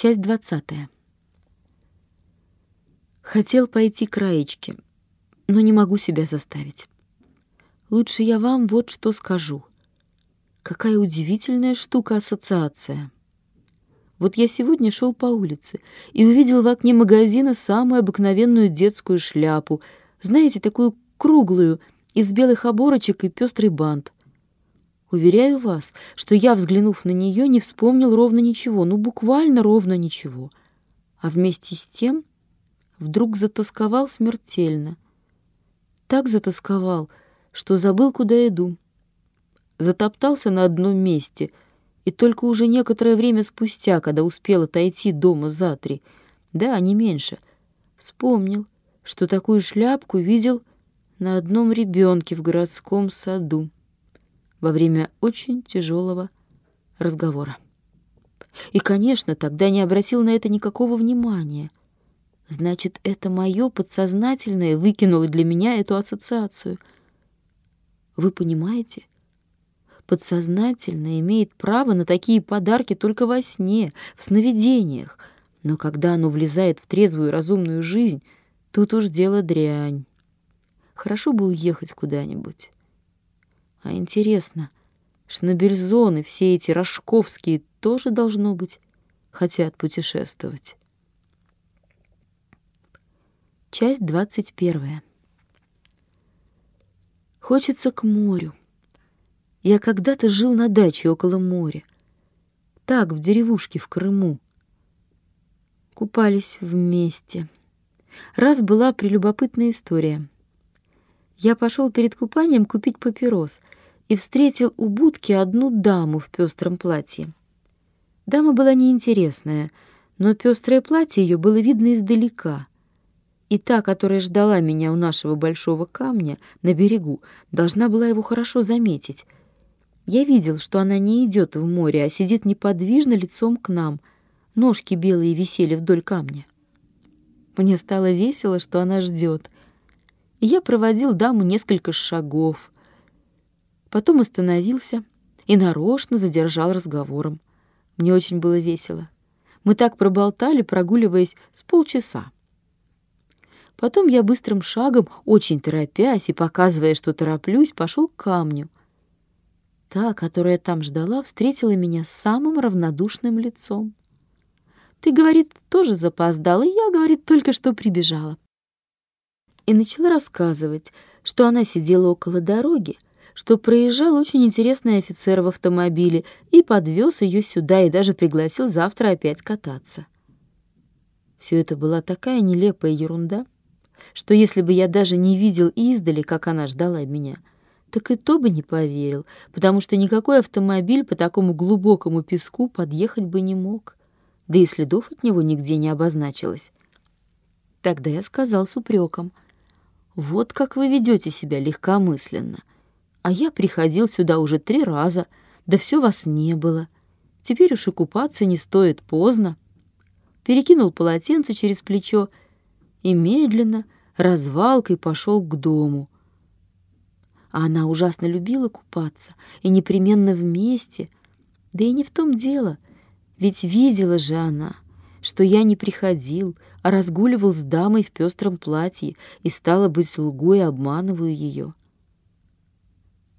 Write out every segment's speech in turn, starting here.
Часть двадцатая. Хотел пойти к Раечке, но не могу себя заставить. Лучше я вам вот что скажу. Какая удивительная штука ассоциация. Вот я сегодня шел по улице и увидел в окне магазина самую обыкновенную детскую шляпу, знаете, такую круглую, из белых оборочек и пестрый бант. Уверяю вас, что я, взглянув на нее, не вспомнил ровно ничего, ну буквально ровно ничего. А вместе с тем вдруг затасковал смертельно. Так затасковал, что забыл, куда иду. Затоптался на одном месте, и только уже некоторое время спустя, когда успел отойти дома за три, да, не меньше, вспомнил, что такую шляпку видел на одном ребенке в городском саду во время очень тяжелого разговора. И, конечно, тогда не обратил на это никакого внимания. Значит, это мое подсознательное выкинуло для меня эту ассоциацию. Вы понимаете? Подсознательное имеет право на такие подарки только во сне, в сновидениях. Но когда оно влезает в трезвую разумную жизнь, тут уж дело дрянь. Хорошо бы уехать куда-нибудь. А интересно, шнобельзоны, все эти рожковские, тоже, должно быть, хотят путешествовать. Часть двадцать первая. Хочется к морю. Я когда-то жил на даче около моря. Так, в деревушке в Крыму. Купались вместе. Раз была прелюбопытная история — я пошел перед купанием купить папирос и встретил у будки одну даму в пестром платье. Дама была неинтересная, но пестрое платье ее было видно издалека. И та, которая ждала меня у нашего большого камня на берегу, должна была его хорошо заметить. Я видел, что она не идет в море, а сидит неподвижно лицом к нам. Ножки белые висели вдоль камня. Мне стало весело, что она ждет — я проводил даму несколько шагов. Потом остановился и нарочно задержал разговором. Мне очень было весело. Мы так проболтали, прогуливаясь с полчаса. Потом я быстрым шагом, очень торопясь и показывая, что тороплюсь, пошел к камню. Та, которая там ждала, встретила меня с самым равнодушным лицом. Ты, говорит, тоже запоздала, я, говорит, только что прибежала и начала рассказывать, что она сидела около дороги, что проезжал очень интересный офицер в автомобиле и подвез ее сюда и даже пригласил завтра опять кататься. Все это была такая нелепая ерунда, что если бы я даже не видел издали, как она ждала меня, так и то бы не поверил, потому что никакой автомобиль по такому глубокому песку подъехать бы не мог, да и следов от него нигде не обозначилось. Тогда я сказал с упреком — вот как вы ведете себя легкомысленно. А я приходил сюда уже три раза, да все вас не было. Теперь уж и купаться не стоит поздно. Перекинул полотенце через плечо и медленно, развалкой пошел к дому. А она ужасно любила купаться, и непременно вместе. Да и не в том дело, ведь видела же она — что я не приходил, разгуливал с дамой в пестром платье и, стало быть, лгу и обманываю ее.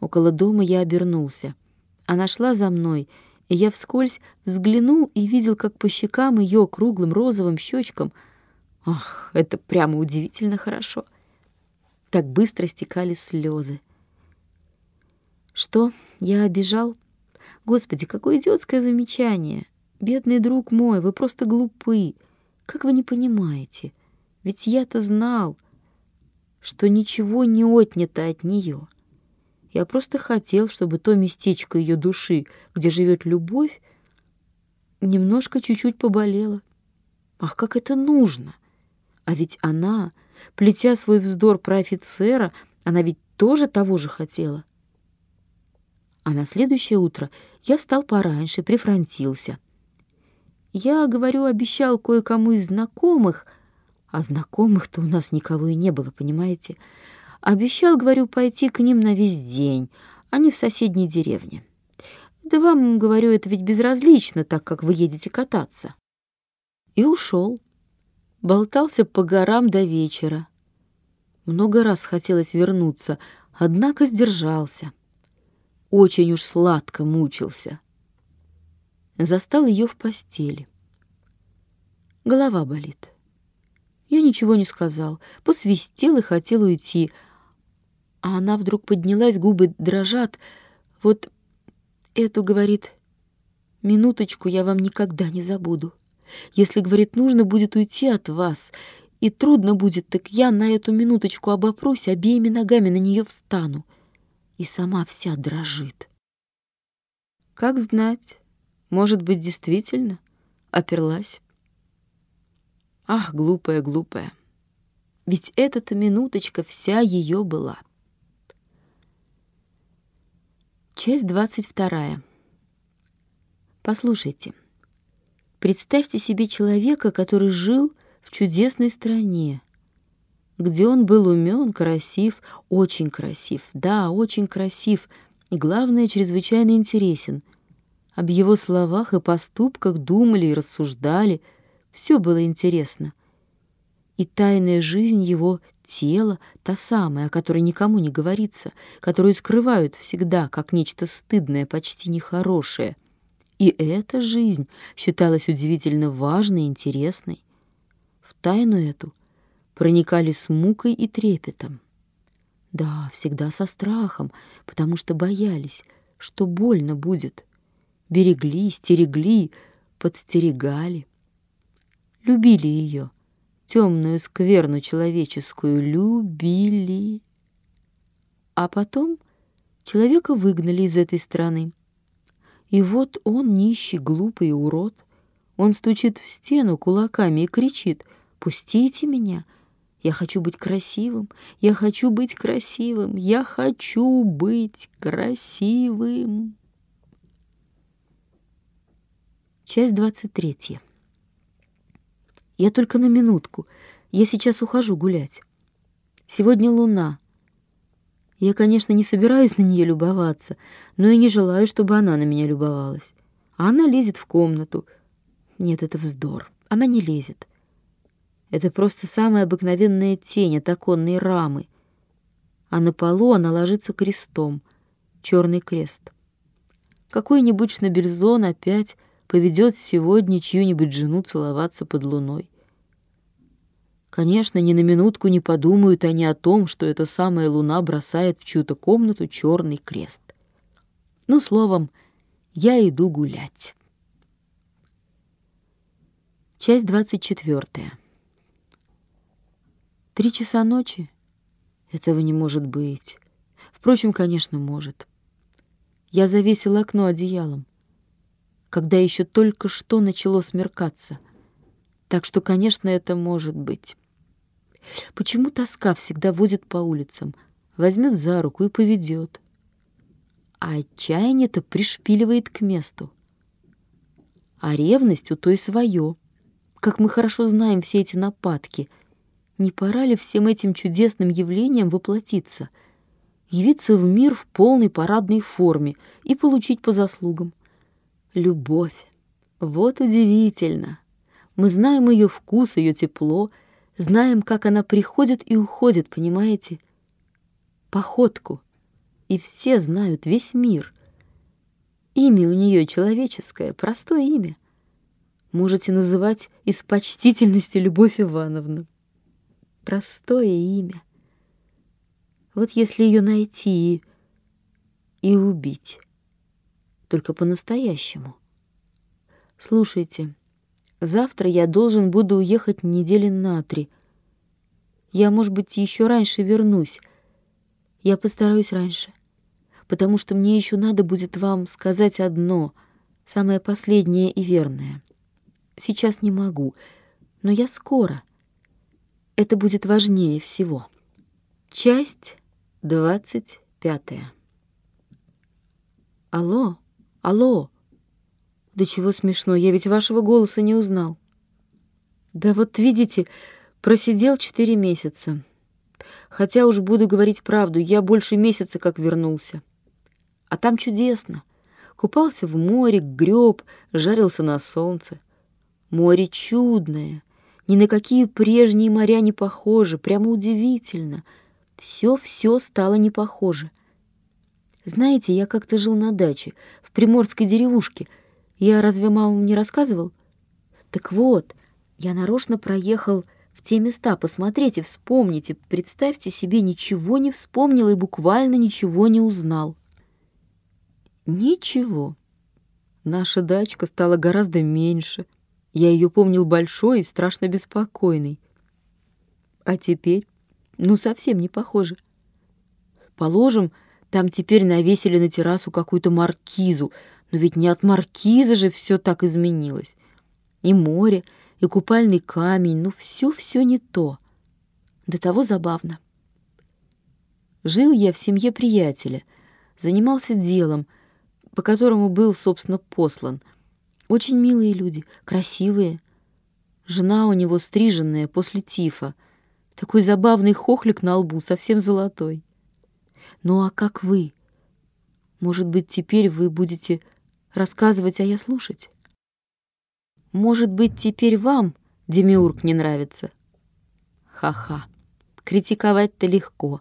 Около дома я обернулся. Она шла за мной, и я вскользь взглянул и видел, как по щекам ее круглым розовым щечкам Ах, это прямо удивительно хорошо. Так быстро стекали слезы. Что, я обижал? Господи, какое идиотское замечание! Бедный друг мой, вы просто глупы. Как вы не понимаете? Ведь я-то знал, что ничего не отнято от нее. Я просто хотел, чтобы то местечко ее души, где живет любовь, немножко чуть-чуть поболело. Ах, как это нужно! А ведь она, плетя свой вздор про офицера, она ведь тоже того же хотела. А на следующее утро я встал пораньше, прифронтился — я, говорю, обещал кое-кому из знакомых, а знакомых-то у нас никого и не было, понимаете? Обещал, говорю, пойти к ним на весь день, они в соседней деревне. Да вам, говорю, это ведь безразлично, так как вы едете кататься. И ушел. Болтался по горам до вечера. Много раз хотелось вернуться, однако сдержался. Очень уж сладко мучился. Застал ее в постели. Голова болит. Я ничего не сказал, посвистел и хотел уйти. А она вдруг поднялась, губы дрожат. Вот эту, говорит, минуточку я вам никогда не забуду. Если, говорит, нужно будет уйти от вас, и трудно будет, так я на эту минуточку обопрусь, обеими ногами на нее встану. И сама вся дрожит. Как знать, может быть, действительно оперлась. Ах, глупая, глупая. Ведь эта-то минуточка вся ее была. Часть двадцать вторая. Послушайте. Представьте себе человека, который жил в чудесной стране, где он был умен, красив, очень красив, да, очень красив, и, главное, чрезвычайно интересен. Об его словах и поступках думали и рассуждали – все было интересно. И тайная жизнь его тела, та самая, о которой никому не говорится, которую скрывают всегда, как нечто стыдное, почти нехорошее. И эта жизнь считалась удивительно важной и интересной. В тайну эту проникали с мукой и трепетом. Да, всегда со страхом, потому что боялись, что больно будет. Берегли, стерегли, подстерегали любили ее, темную скверну человеческую, любили. А потом человека выгнали из этой страны. И вот он, нищий, глупый урод, он стучит в стену кулаками и кричит «Пустите меня!» Я хочу быть красивым, я хочу быть красивым, я хочу быть красивым. Часть двадцать третья. Я только на минутку. Я сейчас ухожу гулять. Сегодня луна. Я, конечно, не собираюсь на нее любоваться, но и не желаю, чтобы она на меня любовалась. А она лезет в комнату. Нет, это вздор. Она не лезет. Это просто самая обыкновенная тень от оконной рамы. А на полу она ложится крестом. Черный крест. Какой-нибудь Шнабельзон опять поведет сегодня чью-нибудь жену целоваться под луной. Конечно, ни на минутку не подумают они о том, что эта самая луна бросает в чью-то комнату черный крест. Ну, словом, я иду гулять. Часть двадцать четвертая. Три часа ночи? Этого не может быть. Впрочем, конечно, может. Я завесил окно одеялом когда еще только что начало смеркаться. Так что, конечно, это может быть. Почему тоска всегда водит по улицам, возьмет за руку и поведет? А отчаяние-то пришпиливает к месту. А ревность у той свое. Как мы хорошо знаем все эти нападки. Не пора ли всем этим чудесным явлениям воплотиться, явиться в мир в полной парадной форме и получить по заслугам? Любовь. Вот удивительно. Мы знаем ее вкус, ее тепло, знаем, как она приходит и уходит, понимаете? Походку. И все знают, весь мир. Имя у нее человеческое, простое имя. Можете называть из почтительности Любовь Ивановна. Простое имя. Вот если ее найти и, и убить только по-настоящему. Слушайте, завтра я должен буду уехать недели на три. Я, может быть, еще раньше вернусь. Я постараюсь раньше, потому что мне еще надо будет вам сказать одно, самое последнее и верное. Сейчас не могу, но я скоро. Это будет важнее всего. Часть двадцать пятая. Алло? Алло! Да чего смешно, я ведь вашего голоса не узнал. Да вот видите, просидел четыре месяца. Хотя уж буду говорить правду, я больше месяца как вернулся. А там чудесно. Купался в море, греб, жарился на солнце. Море чудное, ни на какие прежние моря не похоже, прямо удивительно. Все-все стало не похоже. Знаете, я как-то жил на даче, в приморской деревушке. Я разве мамам не рассказывал? Так вот, я нарочно проехал в те места, посмотрите, вспомните, представьте себе, ничего не вспомнил и буквально ничего не узнал. Ничего. Наша дачка стала гораздо меньше. Я ее помнил большой и страшно беспокойной. А теперь, ну, совсем не похоже. Положим, там теперь навесили на террасу какую-то маркизу, но ведь не от маркиза же все так изменилось. И море, и купальный камень, ну все-все не то. До того забавно. Жил я в семье приятеля, занимался делом, по которому был, собственно, послан. Очень милые люди, красивые. Жена у него стриженная после тифа. Такой забавный хохлик на лбу, совсем золотой. Ну а как вы? Может быть, теперь вы будете рассказывать, а я слушать? Может быть, теперь вам Демиург не нравится? Ха-ха, критиковать-то легко.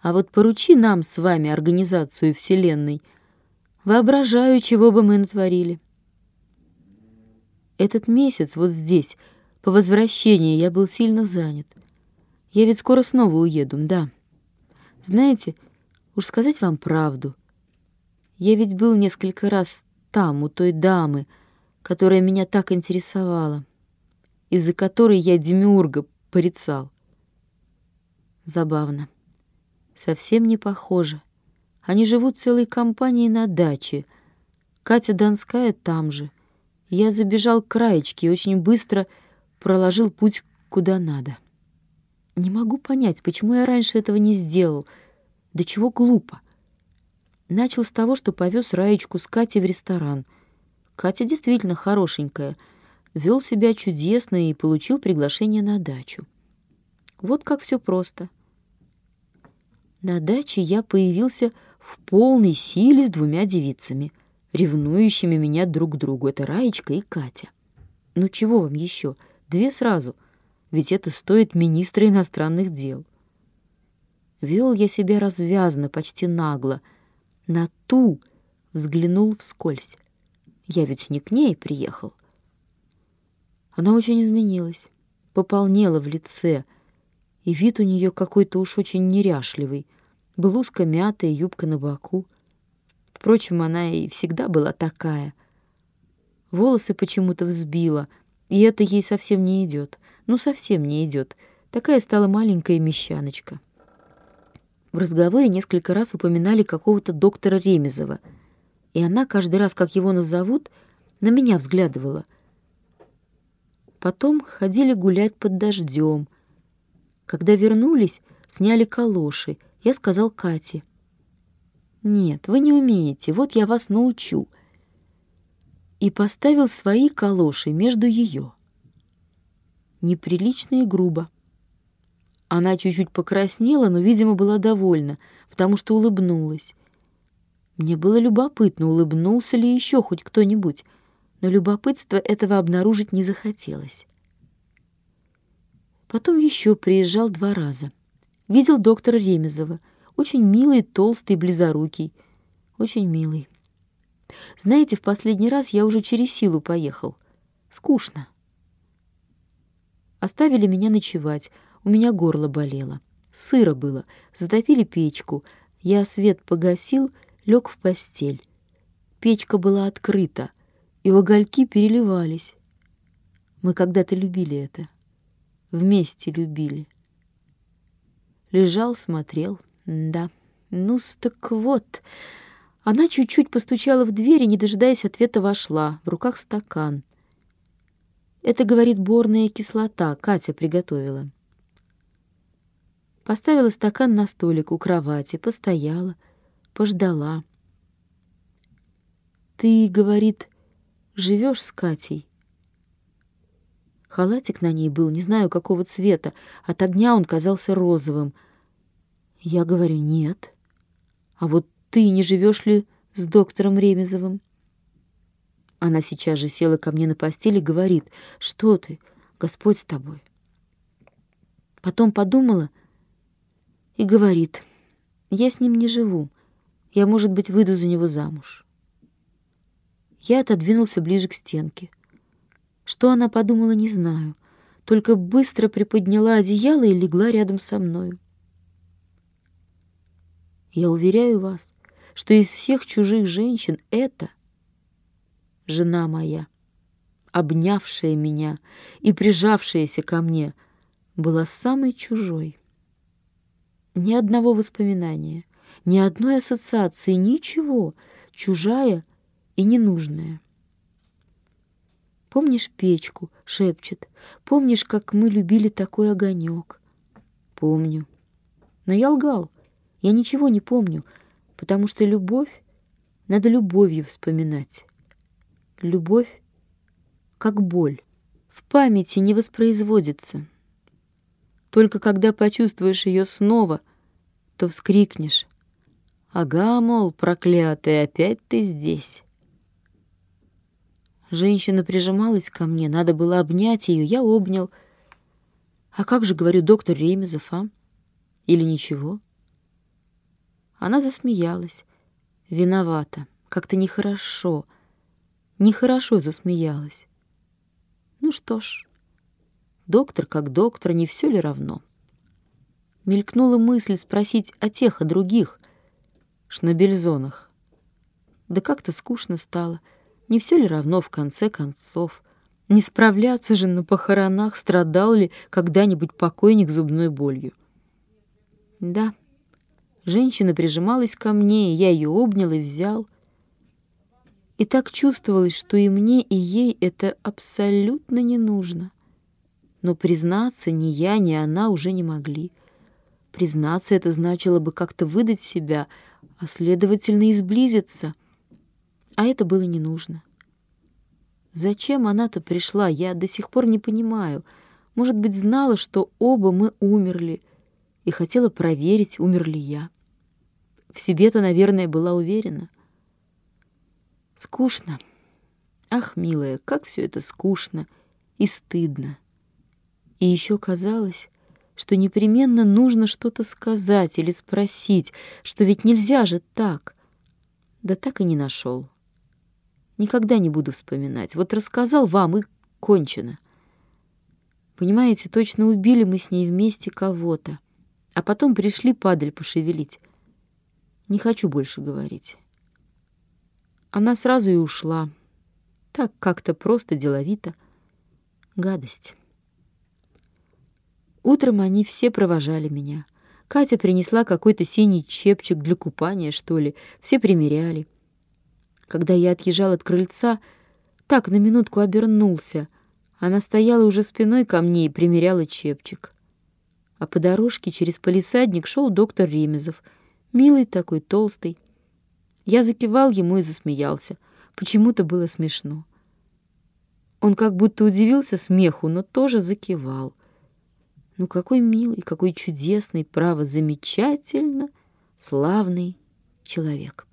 А вот поручи нам с вами организацию Вселенной. Воображаю, чего бы мы натворили. Этот месяц вот здесь, по возвращении, я был сильно занят. Я ведь скоро снова уеду, да. Знаете, уж сказать вам правду. Я ведь был несколько раз там, у той дамы, которая меня так интересовала, из-за которой я Демиурга порицал. Забавно. Совсем не похоже. Они живут целой компанией на даче. Катя Донская там же. Я забежал к краечке и очень быстро проложил путь куда надо. Не могу понять, почему я раньше этого не сделал. Да чего глупо. Начал с того, что повез Раечку с Катей в ресторан. Катя действительно хорошенькая. Вел себя чудесно и получил приглашение на дачу. Вот как все просто. На даче я появился в полной силе с двумя девицами, ревнующими меня друг к другу. Это Раечка и Катя. Ну чего вам еще? Две сразу — ведь это стоит министра иностранных дел. Вел я себя развязно, почти нагло. На ту взглянул вскользь. Я ведь не к ней приехал. Она очень изменилась, пополнела в лице, и вид у нее какой-то уж очень неряшливый. Блузка мятая, юбка на боку. Впрочем, она и всегда была такая. Волосы почему-то взбила, и это ей совсем не идет ну совсем не идет. Такая стала маленькая мещаночка. В разговоре несколько раз упоминали какого-то доктора Ремезова, и она каждый раз, как его назовут, на меня взглядывала. Потом ходили гулять под дождем. Когда вернулись, сняли калоши. Я сказал Кате. «Нет, вы не умеете, вот я вас научу». И поставил свои калоши между ее неприлично и грубо. Она чуть-чуть покраснела, но, видимо, была довольна, потому что улыбнулась. Мне было любопытно, улыбнулся ли еще хоть кто-нибудь, но любопытство этого обнаружить не захотелось. Потом еще приезжал два раза. Видел доктора Ремезова, очень милый, толстый, близорукий, очень милый. Знаете, в последний раз я уже через силу поехал. Скучно. Оставили меня ночевать, у меня горло болело. Сыро было, затопили печку. Я свет погасил, лег в постель. Печка была открыта, и угольки переливались. Мы когда-то любили это. Вместе любили. Лежал, смотрел. Да, ну так вот. Она чуть-чуть постучала в дверь и, не дожидаясь ответа, вошла. В руках стакан. Это, говорит, борная кислота, Катя приготовила. Поставила стакан на столик у кровати, постояла, пождала. «Ты, — говорит, — живешь с Катей?» Халатик на ней был, не знаю, какого цвета. От огня он казался розовым. Я говорю, нет. А вот ты не живешь ли с доктором Ремезовым? Она сейчас же села ко мне на постели и говорит, «Что ты? Господь с тобой». Потом подумала и говорит, «Я с ним не живу. Я, может быть, выйду за него замуж». Я отодвинулся ближе к стенке. Что она подумала, не знаю, только быстро приподняла одеяло и легла рядом со мною. Я уверяю вас, что из всех чужих женщин это жена моя, обнявшая меня и прижавшаяся ко мне, была самой чужой. Ни одного воспоминания, ни одной ассоциации, ничего, чужая и ненужная. Помнишь печку, шепчет, помнишь, как мы любили такой огонек? Помню. Но я лгал, я ничего не помню, потому что любовь надо любовью вспоминать. Любовь, как боль, в памяти не воспроизводится. Только когда почувствуешь ее снова, то вскрикнешь. «Ага, мол, проклятый, опять ты здесь!» Женщина прижималась ко мне, надо было обнять ее, я обнял. «А как же, говорю, доктор Ремезов, а? Или ничего?» Она засмеялась. Виновата, как-то нехорошо — нехорошо засмеялась. Ну что ж, доктор как доктор, не все ли равно? Мелькнула мысль спросить о тех, о других, шнабельзонах. Да как-то скучно стало. Не все ли равно в конце концов? Не справляться же на похоронах, страдал ли когда-нибудь покойник зубной болью. Да, женщина прижималась ко мне, и я ее обнял и взял — и так чувствовалось, что и мне, и ей это абсолютно не нужно. Но признаться ни я, ни она уже не могли. Признаться это значило бы как-то выдать себя, а, следовательно, и сблизиться. А это было не нужно. Зачем она-то пришла, я до сих пор не понимаю. Может быть, знала, что оба мы умерли, и хотела проверить, умер ли я. В себе-то, наверное, была уверена. Скучно. Ах, милая, как все это скучно и стыдно. И еще казалось, что непременно нужно что-то сказать или спросить, что ведь нельзя же так. Да так и не нашел. Никогда не буду вспоминать. Вот рассказал вам, и кончено. Понимаете, точно убили мы с ней вместе кого-то, а потом пришли падаль пошевелить. Не хочу больше говорить. Она сразу и ушла. Так как-то просто деловито. Гадость. Утром они все провожали меня. Катя принесла какой-то синий чепчик для купания, что ли. Все примеряли. Когда я отъезжал от крыльца, так на минутку обернулся. Она стояла уже спиной ко мне и примеряла чепчик. А по дорожке через полисадник шел доктор Ремезов. Милый такой, толстый. Я закивал ему и засмеялся. Почему-то было смешно. Он как будто удивился смеху, но тоже закивал. Ну какой милый, какой чудесный, право, замечательно, славный человек.